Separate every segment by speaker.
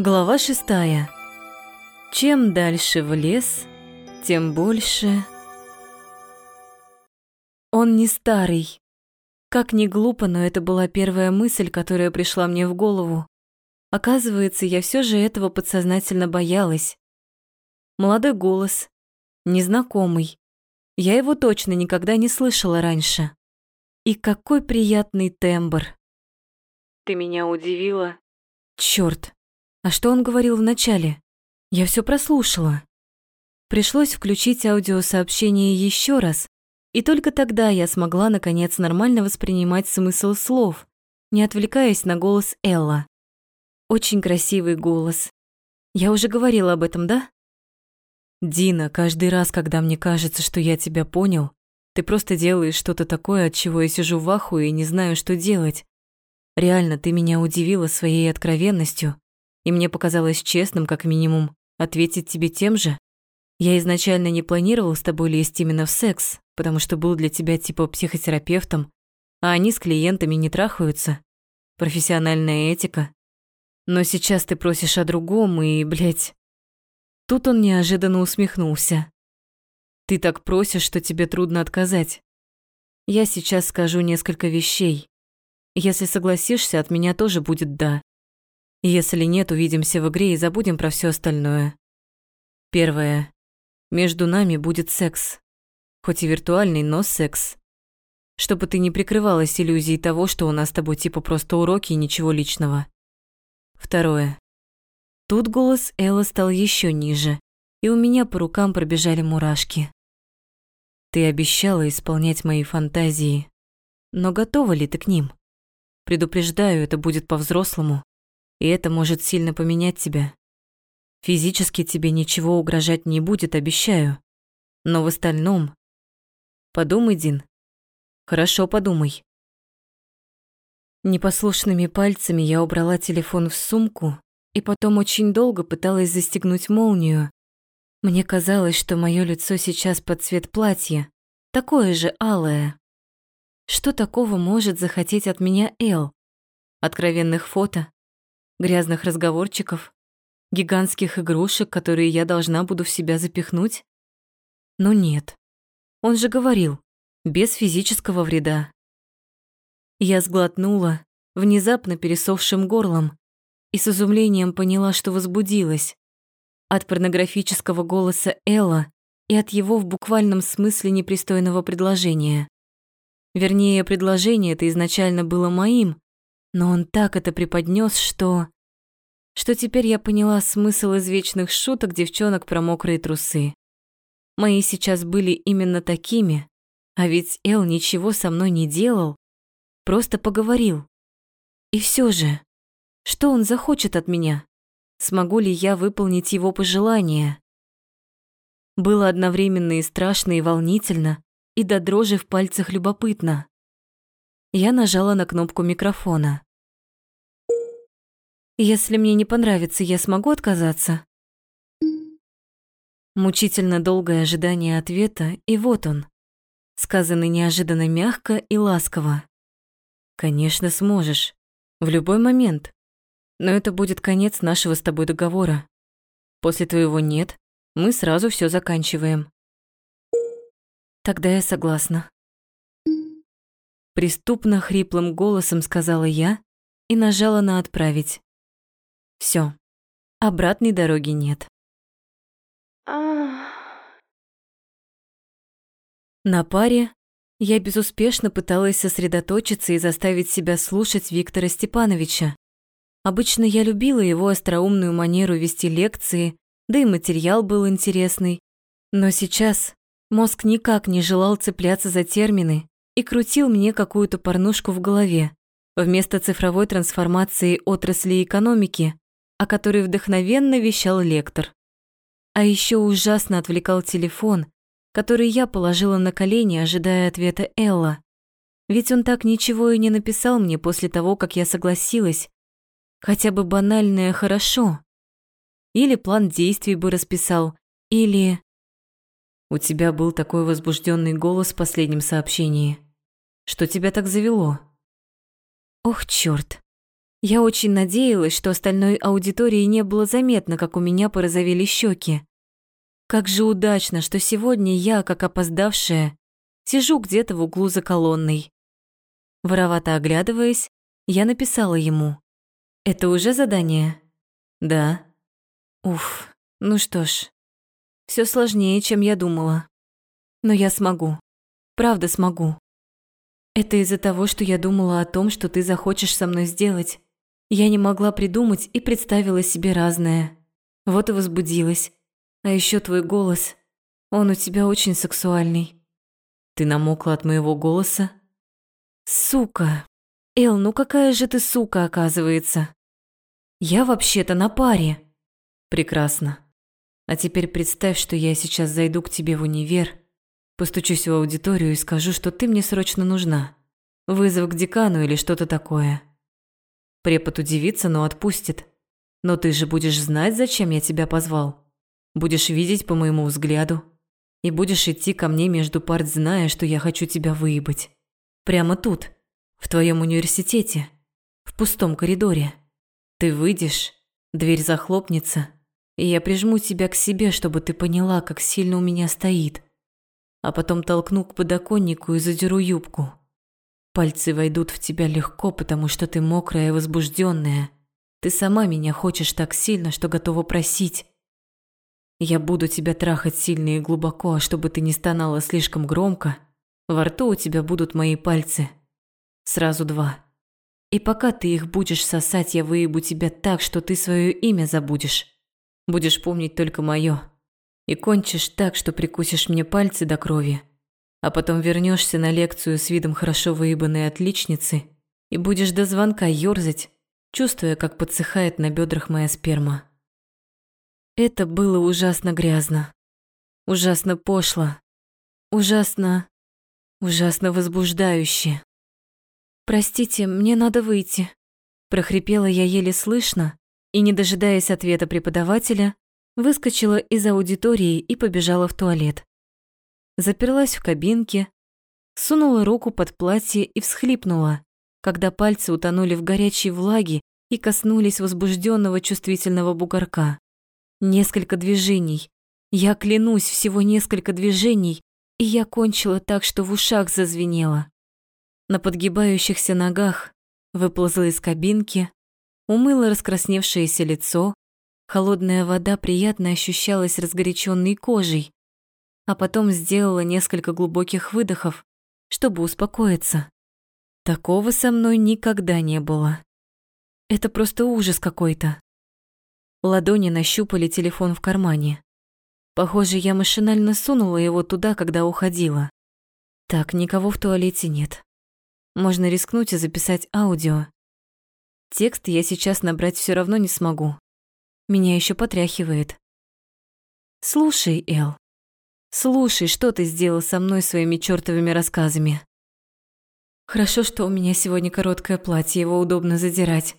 Speaker 1: Глава шестая. Чем дальше в лес, тем больше... Он не старый. Как ни глупо, но это была первая мысль, которая пришла мне в голову. Оказывается, я все же этого подсознательно боялась. Молодой голос, незнакомый. Я его точно никогда не слышала раньше. И какой приятный тембр. Ты меня удивила. Чёрт, а что он говорил вначале? Я все прослушала. Пришлось включить аудиосообщение еще раз, и только тогда я смогла наконец нормально воспринимать смысл слов, не отвлекаясь на голос Элла. Очень красивый голос. Я уже говорила об этом, да? Дина, каждый раз, когда мне кажется, что я тебя понял, ты просто делаешь что-то такое, от чего я сижу в аху и не знаю, что делать. Реально, ты меня удивила своей откровенностью и мне показалось честным, как минимум, ответить тебе тем же. Я изначально не планировал с тобой лезть именно в секс, потому что был для тебя типа психотерапевтом, а они с клиентами не трахаются. Профессиональная этика. Но сейчас ты просишь о другом, и, блядь... Тут он неожиданно усмехнулся. Ты так просишь, что тебе трудно отказать. Я сейчас скажу несколько вещей. Если согласишься, от меня тоже будет «да». Если нет, увидимся в игре и забудем про все остальное. Первое. Между нами будет секс. Хоть и виртуальный, но секс. Чтобы ты не прикрывалась иллюзией того, что у нас с тобой типа просто уроки и ничего личного. Второе. Тут голос Элла стал еще ниже, и у меня по рукам пробежали мурашки. Ты обещала исполнять мои фантазии, но готова ли ты к ним? Предупреждаю, это будет по-взрослому и это может сильно поменять тебя. Физически тебе ничего угрожать не будет, обещаю. Но в остальном... Подумай, Дин. Хорошо подумай. Непослушными пальцами я убрала телефон в сумку и потом очень долго пыталась застегнуть молнию. Мне казалось, что мое лицо сейчас под цвет платья, такое же алое. Что такого может захотеть от меня Эл? Откровенных фото? Грязных разговорчиков, гигантских игрушек, которые я должна буду в себя запихнуть? Но нет. Он же говорил, без физического вреда. Я сглотнула, внезапно пересохшим горлом, и с изумлением поняла, что возбудилась. От порнографического голоса Элла и от его в буквальном смысле непристойного предложения. Вернее, предложение это изначально было моим, но он так это преподнес, что... Что теперь я поняла смысл извечных шуток девчонок про мокрые трусы. Мои сейчас были именно такими, а ведь Эл ничего со мной не делал, просто поговорил. И все же, что он захочет от меня? Смогу ли я выполнить его пожелания? Было одновременно и страшно, и волнительно, и до дрожи в пальцах любопытно. Я нажала на кнопку микрофона. «Если мне не понравится, я смогу отказаться?» Мучительно долгое ожидание ответа, и вот он, сказанный неожиданно мягко и ласково. «Конечно, сможешь. В любой момент. Но это будет конец нашего с тобой договора. После твоего «нет» мы сразу все заканчиваем». «Тогда я согласна». Преступно хриплым голосом сказала я и нажала на «Отправить». Все, обратной дороги нет. На паре я безуспешно пыталась сосредоточиться и заставить себя слушать Виктора Степановича. Обычно я любила его остроумную манеру вести лекции, да и материал был интересный. Но сейчас мозг никак не желал цепляться за термины и крутил мне какую-то порнушку в голове. Вместо цифровой трансформации отрасли экономики, о которой вдохновенно вещал лектор. А еще ужасно отвлекал телефон, который я положила на колени, ожидая ответа Элла. Ведь он так ничего и не написал мне после того, как я согласилась. Хотя бы банальное «хорошо». Или план действий бы расписал, или... У тебя был такой возбужденный голос в последнем сообщении. Что тебя так завело? Ох, черт! Я очень надеялась, что остальной аудитории не было заметно, как у меня порозовели щеки. Как же удачно, что сегодня я, как опоздавшая, сижу где-то в углу за колонной. Воровато оглядываясь, я написала ему. «Это уже задание?» «Да». Уф, ну что ж, все сложнее, чем я думала. Но я смогу. Правда смогу. Это из-за того, что я думала о том, что ты захочешь со мной сделать. Я не могла придумать и представила себе разное. Вот и возбудилась. А еще твой голос. Он у тебя очень сексуальный. Ты намокла от моего голоса? Сука. Эл, ну какая же ты сука, оказывается. Я вообще-то на паре. Прекрасно. А теперь представь, что я сейчас зайду к тебе в универ, постучусь в аудиторию и скажу, что ты мне срочно нужна. Вызов к декану или что-то такое. Препод удивится, но отпустит. Но ты же будешь знать, зачем я тебя позвал. Будешь видеть по моему взгляду. И будешь идти ко мне между парт, зная, что я хочу тебя выебать. Прямо тут, в твоем университете, в пустом коридоре. Ты выйдешь, дверь захлопнется, и я прижму тебя к себе, чтобы ты поняла, как сильно у меня стоит. А потом толкну к подоконнику и задеру юбку. Пальцы войдут в тебя легко, потому что ты мокрая и возбужденная. Ты сама меня хочешь так сильно, что готова просить. Я буду тебя трахать сильно и глубоко, а чтобы ты не стонала слишком громко, во рту у тебя будут мои пальцы. Сразу два. И пока ты их будешь сосать, я выебу тебя так, что ты свое имя забудешь. Будешь помнить только мое. И кончишь так, что прикусишь мне пальцы до крови а потом вернешься на лекцию с видом хорошо выебанной отличницы и будешь до звонка ёрзать, чувствуя, как подсыхает на бедрах моя сперма. Это было ужасно грязно, ужасно пошло, ужасно, ужасно возбуждающе. «Простите, мне надо выйти», – прохрипела я еле слышно и, не дожидаясь ответа преподавателя, выскочила из аудитории и побежала в туалет заперлась в кабинке, сунула руку под платье и всхлипнула, когда пальцы утонули в горячей влаге и коснулись возбужденного чувствительного бугорка. Несколько движений. Я клянусь, всего несколько движений, и я кончила так, что в ушах зазвенело. На подгибающихся ногах выползла из кабинки, умыла раскрасневшееся лицо, холодная вода приятно ощущалась разгоряченной кожей, а потом сделала несколько глубоких выдохов, чтобы успокоиться. Такого со мной никогда не было. Это просто ужас какой-то. Ладони нащупали телефон в кармане. Похоже, я машинально сунула его туда, когда уходила. Так, никого в туалете нет. Можно рискнуть и записать аудио. Текст я сейчас набрать все равно не смогу. Меня еще потряхивает. Слушай, Эл, Слушай, что ты сделал со мной своими чёртовыми рассказами. Хорошо, что у меня сегодня короткое платье, его удобно задирать.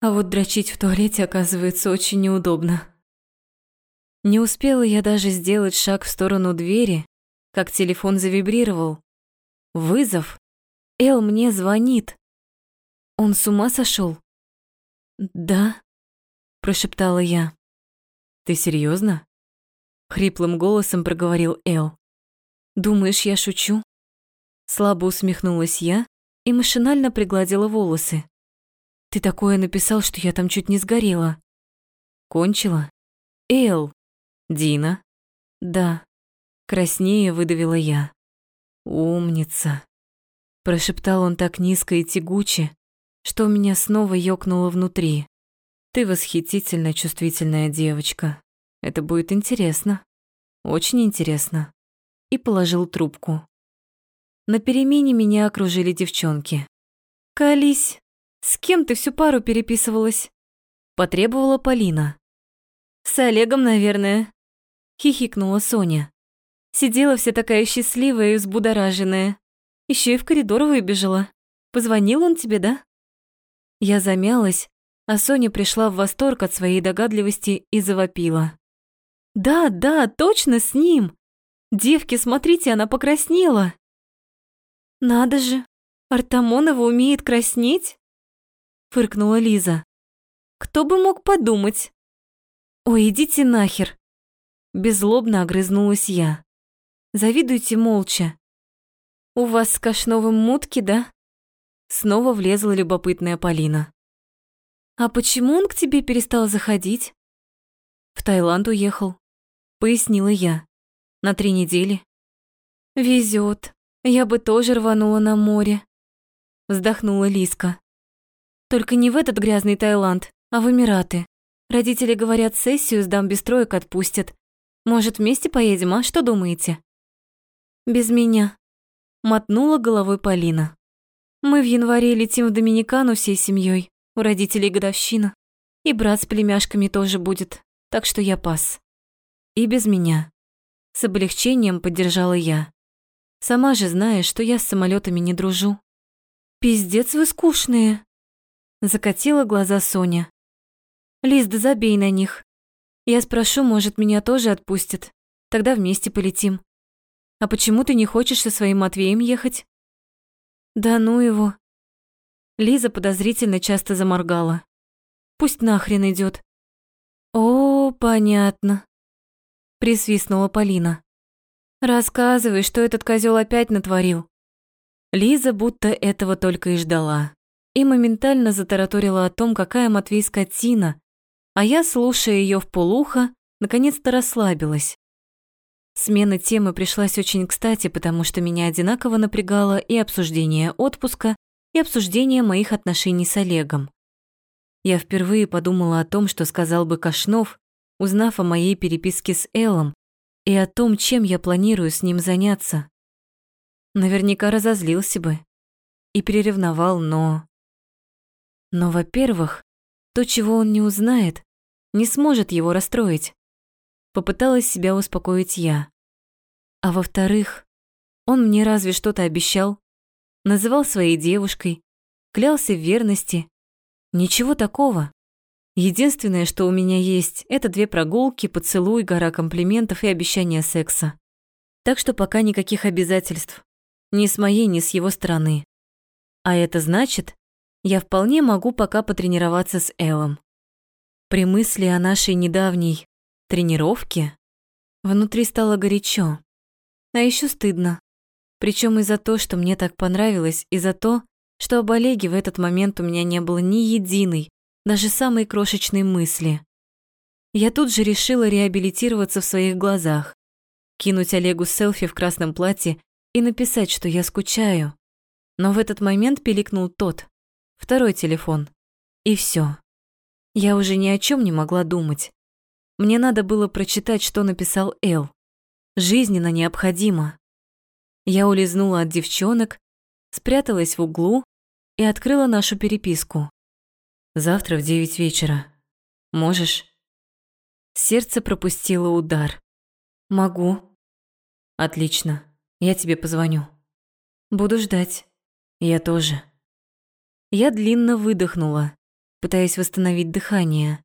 Speaker 1: А вот дрочить в туалете оказывается очень неудобно. Не успела я даже сделать шаг в сторону двери, как телефон завибрировал. Вызов. Эл мне звонит. Он с ума сошел? Да, прошептала я. Ты серьезно? Хриплым голосом проговорил Эл. «Думаешь, я шучу?» Слабо усмехнулась я и машинально пригладила волосы. «Ты такое написал, что я там чуть не сгорела». «Кончила?» «Эл!» «Дина?» «Да». Краснее выдавила я. «Умница!» Прошептал он так низко и тягуче, что у меня снова ёкнуло внутри. «Ты восхитительно чувствительная девочка. Это будет интересно. Очень интересно. И положил трубку. На перемене меня окружили девчонки. «Колись, с кем ты всю пару переписывалась?» Потребовала Полина. «С Олегом, наверное», — хихикнула Соня. Сидела вся такая счастливая и взбудораженная. Еще и в коридор выбежала. Позвонил он тебе, да? Я замялась, а Соня пришла в восторг от своей догадливости и завопила. Да, да, точно с ним. Девки, смотрите, она покраснела. Надо же, Артамонова умеет краснеть? фыркнула Лиза. «Кто бы мог подумать?» «Ой, идите нахер!» Беззлобно огрызнулась я. «Завидуйте молча. У вас с Кашновым мутки, да?» Снова влезла любопытная Полина. «А почему он к тебе перестал заходить?» «В Таиланд уехал», — пояснила я. «На три недели». «Везёт. Я бы тоже рванула на море», — вздохнула Лиска. «Только не в этот грязный Таиланд, а в Эмираты. Родители говорят, сессию сдам без троек отпустят. Может, вместе поедем, а? Что думаете?» «Без меня», — мотнула головой Полина. «Мы в январе летим в Доминикану всей семьей. У родителей годовщина. И брат с племяшками тоже будет, так что я пас. И без меня. С облегчением поддержала я. Сама же знаешь, что я с самолетами не дружу. Пиздец вы скучные. Закатила глаза Соня. Лиз, да забей на них. Я спрошу, может, меня тоже отпустят. Тогда вместе полетим. А почему ты не хочешь со своим Матвеем ехать? Да ну его. Лиза подозрительно часто заморгала. Пусть нахрен идет. О, понятно. Присвистнула Полина. Рассказывай, что этот козел опять натворил. Лиза будто этого только и ждала. И моментально затараторила о том, какая Матвей скотина, а я, слушая ее в полухо, наконец-то расслабилась. Смена темы пришлась очень кстати, потому что меня одинаково напрягало и обсуждение отпуска, и обсуждение моих отношений с Олегом. Я впервые подумала о том, что сказал бы Кашнов, узнав о моей переписке с Эллом, и о том, чем я планирую с ним заняться. Наверняка разозлился бы и переревновал, но... Но, во-первых, то, чего он не узнает, не сможет его расстроить. Попыталась себя успокоить я. А во-вторых, он мне разве что-то обещал, называл своей девушкой, клялся в верности. Ничего такого. Единственное, что у меня есть, это две прогулки, поцелуй, гора комплиментов и обещание секса. Так что пока никаких обязательств. Ни с моей, ни с его стороны. А это значит, я вполне могу пока потренироваться с Эллом. При мысли о нашей недавней тренировке внутри стало горячо. А еще стыдно. Причем и за то, что мне так понравилось, и за то, что об Олеге в этот момент у меня не было ни единой, даже самой крошечной мысли. Я тут же решила реабилитироваться в своих глазах, кинуть Олегу селфи в красном платье и написать, что я скучаю. Но в этот момент пиликнул тот, второй телефон. И все. Я уже ни о чем не могла думать. Мне надо было прочитать, что написал Эл. Жизненно необходимо. Я улизнула от девчонок, спряталась в углу и открыла нашу переписку. Завтра в девять вечера. Можешь? Сердце пропустило удар. Могу. Отлично. Я тебе позвоню. Буду ждать. Я тоже. Я длинно выдохнула, пытаясь восстановить дыхание.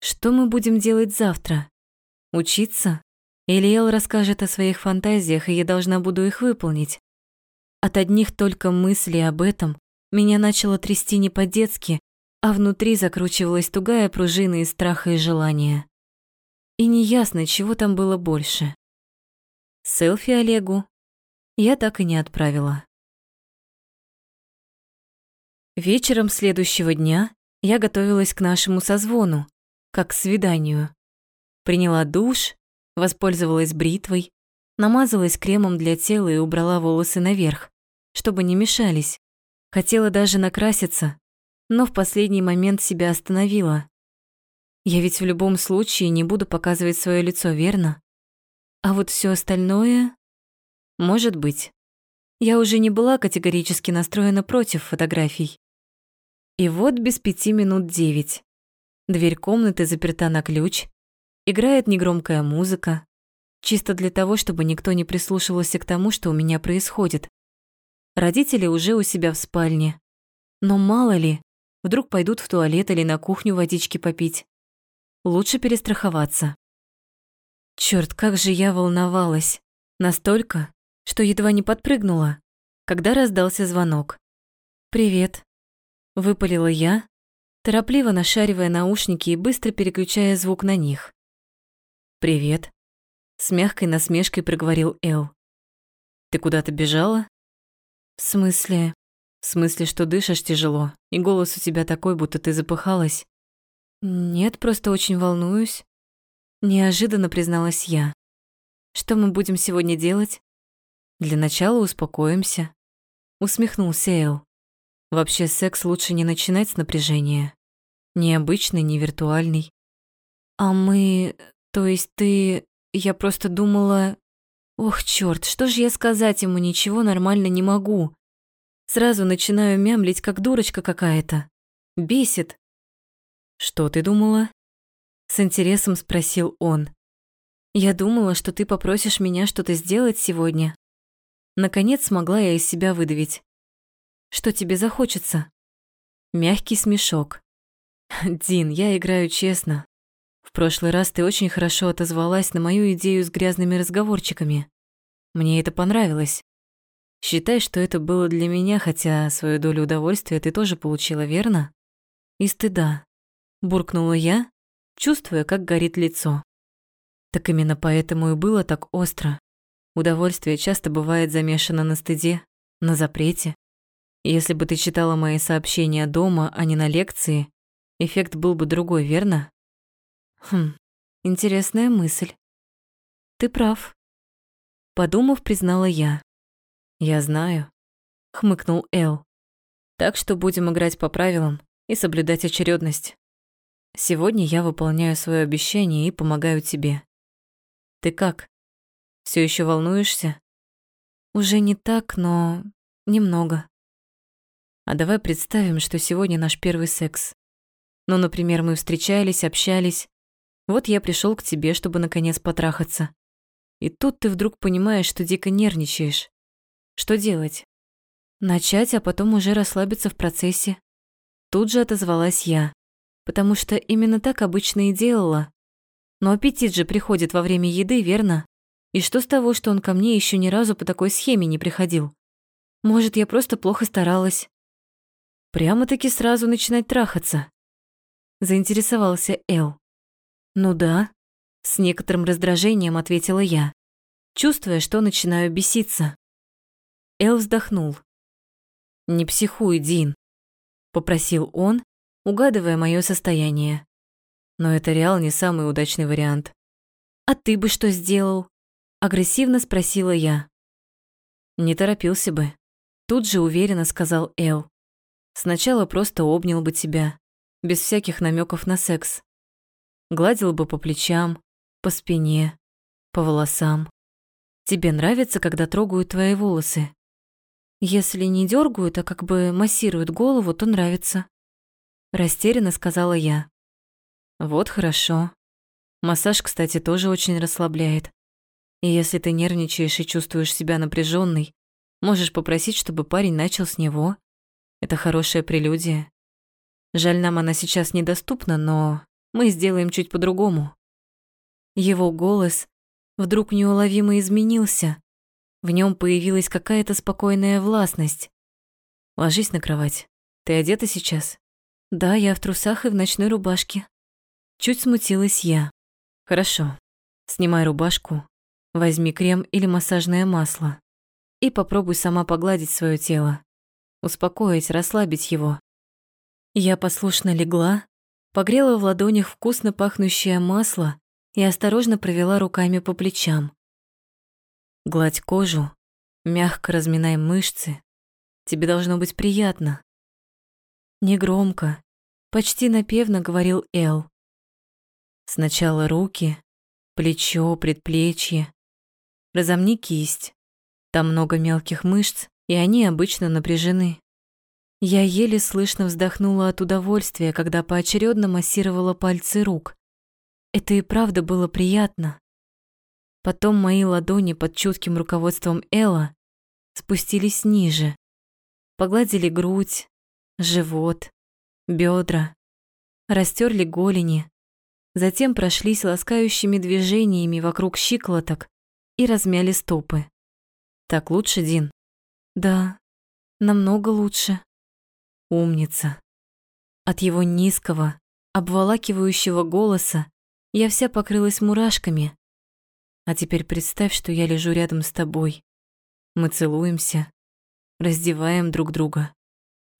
Speaker 1: Что мы будем делать завтра? Учиться? Или Эл расскажет о своих фантазиях, и я должна буду их выполнить. От одних только мыслей об этом меня начало трясти не по-детски, а внутри закручивалась тугая пружина из страха и желания. И неясно, чего там было больше. Селфи Олегу я так и не отправила. Вечером следующего дня я готовилась к нашему созвону, как к свиданию. Приняла душ, Воспользовалась бритвой, намазалась кремом для тела и убрала волосы наверх, чтобы не мешались. Хотела даже накраситься, но в последний момент себя остановила. Я ведь в любом случае не буду показывать свое лицо, верно? А вот все остальное... Может быть. Я уже не была категорически настроена против фотографий. И вот без пяти минут девять. Дверь комнаты заперта на ключ, Играет негромкая музыка, чисто для того, чтобы никто не прислушивался к тому, что у меня происходит. Родители уже у себя в спальне. Но мало ли, вдруг пойдут в туалет или на кухню водички попить. Лучше перестраховаться. Чёрт, как же я волновалась. Настолько, что едва не подпрыгнула, когда раздался звонок. «Привет». Выпалила я, торопливо нашаривая наушники и быстро переключая звук на них. «Привет», — с мягкой насмешкой проговорил Эл. «Ты куда-то бежала?» «В смысле?» «В смысле, что дышишь тяжело, и голос у тебя такой, будто ты запыхалась?» «Нет, просто очень волнуюсь», — неожиданно призналась я. «Что мы будем сегодня делать?» «Для начала успокоимся», — усмехнулся Эл. «Вообще секс лучше не начинать с напряжения. Ни обычный, ни виртуальный». «А мы... То есть ты... Я просто думала... Ох, чёрт, что же я сказать ему ничего нормально не могу. Сразу начинаю мямлить, как дурочка какая-то. Бесит. Что ты думала? С интересом спросил он. Я думала, что ты попросишь меня что-то сделать сегодня. Наконец смогла я из себя выдавить. Что тебе захочется? Мягкий смешок. Дин, я играю честно. Прошлый раз ты очень хорошо отозвалась на мою идею с грязными разговорчиками. Мне это понравилось. Считай, что это было для меня, хотя свою долю удовольствия ты тоже получила, верно? И стыда. Буркнула я, чувствуя, как горит лицо. Так именно поэтому и было так остро. Удовольствие часто бывает замешано на стыде, на запрете. Если бы ты читала мои сообщения дома, а не на лекции, эффект был бы другой, верно? Хм, интересная мысль. Ты прав. Подумав, признала я. Я знаю, хмыкнул Эл. Так что будем играть по правилам и соблюдать очередность. Сегодня я выполняю свое обещание и помогаю тебе. Ты как? Все еще волнуешься? Уже не так, но немного. А давай представим, что сегодня наш первый секс. Ну, например, мы встречались, общались, вот я пришел к тебе, чтобы наконец потрахаться. И тут ты вдруг понимаешь, что дико нервничаешь. Что делать? Начать, а потом уже расслабиться в процессе. Тут же отозвалась я, потому что именно так обычно и делала. Но аппетит же приходит во время еды, верно? И что с того, что он ко мне еще ни разу по такой схеме не приходил? Может, я просто плохо старалась? Прямо-таки сразу начинать трахаться. Заинтересовался Эл. «Ну да», — с некоторым раздражением ответила я, чувствуя, что начинаю беситься. Эл вздохнул. «Не психуй, Дин», — попросил он, угадывая мое состояние. Но это реал не самый удачный вариант. «А ты бы что сделал?» — агрессивно спросила я. «Не торопился бы», — тут же уверенно сказал Эл. «Сначала просто обнял бы тебя, без всяких намеков на секс гладил бы по плечам, по спине, по волосам. Тебе нравится, когда трогают твои волосы? Если не дергают, а как бы массируют голову, то нравится. Растерянно сказала я. Вот хорошо. Массаж, кстати, тоже очень расслабляет. И если ты нервничаешь и чувствуешь себя напряженной, можешь попросить, чтобы парень начал с него. Это хорошая прелюдия. Жаль, нам она сейчас недоступна, но мы сделаем чуть по-другому. Его голос вдруг неуловимо изменился. В нем появилась какая-то спокойная властность. Ложись на кровать. Ты одета сейчас? Да, я в трусах и в ночной рубашке. Чуть смутилась я. Хорошо. Снимай рубашку, возьми крем или массажное масло и попробуй сама погладить свое тело, успокоить, расслабить его. Я послушно легла, погрела в ладонях вкусно пахнущее масло и осторожно провела руками по плечам. Гладь кожу, мягко разминай мышцы. Тебе должно быть приятно. Негромко, почти напевно говорил Эл. Сначала руки, плечо, предплечье. Разомни кисть. Там много мелких мышц, и они обычно напряжены. Я еле слышно вздохнула от удовольствия, когда поочередно массировала пальцы рук. Это и правда было приятно. Потом мои ладони под чутким руководством Элла спустились ниже, погладили грудь, живот, бедра, растерли голени, затем прошлись ласкающими движениями вокруг щиколоток и размяли стопы. Так лучше, Дин? Да, намного лучше. Умница. От его низкого, обволакивающего голоса я вся покрылась мурашками. А теперь представь, что я лежу рядом с тобой. Мы целуемся, раздеваем друг друга.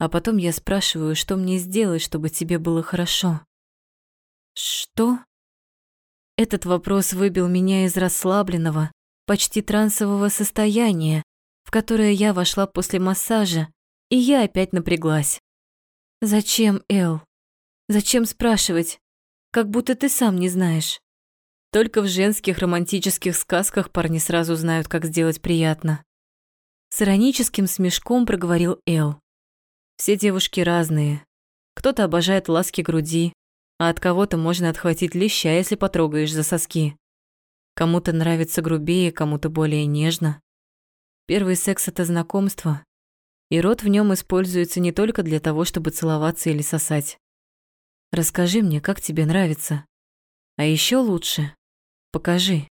Speaker 1: А потом я спрашиваю, что мне сделать, чтобы тебе было хорошо. Что? Этот вопрос выбил меня из расслабленного, почти трансового состояния, в которое я вошла после массажа, и я опять напряглась. Зачем, Эл? Зачем спрашивать? Как будто ты сам не знаешь. Только в женских романтических сказках парни сразу знают, как сделать приятно. С ироническим смешком проговорил Эл. Все девушки разные. Кто-то обожает ласки груди, а от кого-то можно отхватить леща, если потрогаешь за соски. Кому-то нравится грубее, кому-то более нежно. Первый секс – это знакомство, и рот в нем используется не только для того, чтобы целоваться или сосать. Расскажи мне, как тебе нравится. А еще лучше – покажи.